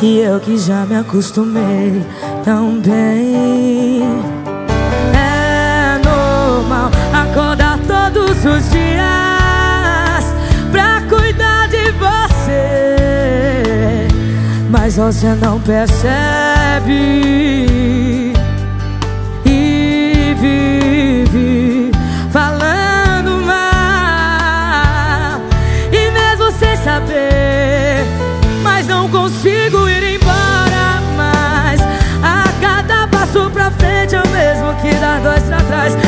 E eu que já me acostumei tão bem. É normal acordar todos os dias Pra cuidar de você Mas você não percebe que dá dois pra trás.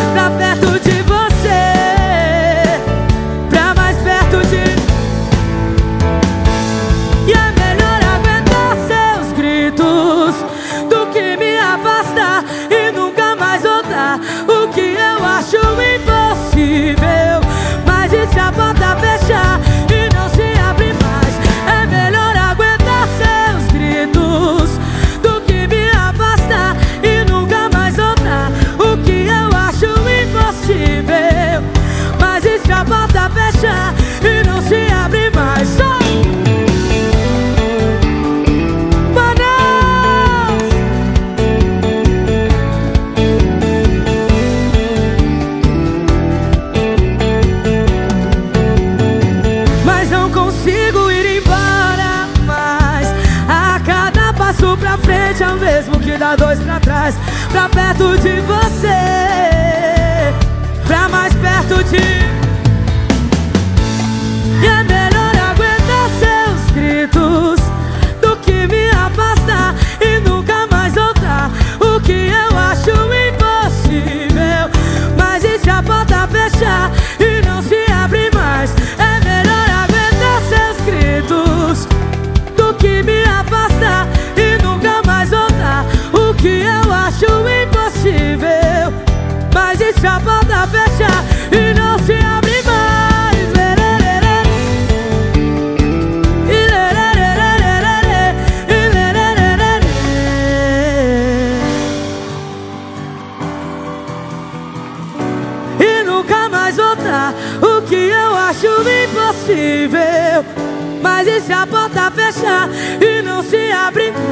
Frente é o mesmo que dá dois pra trás Pra perto de você Pra mais perto de se a porta fecha e não se abre mais. E nunca mais voltar, o que eu acho impossível. Mas e se a porta fechar e não se abre mais?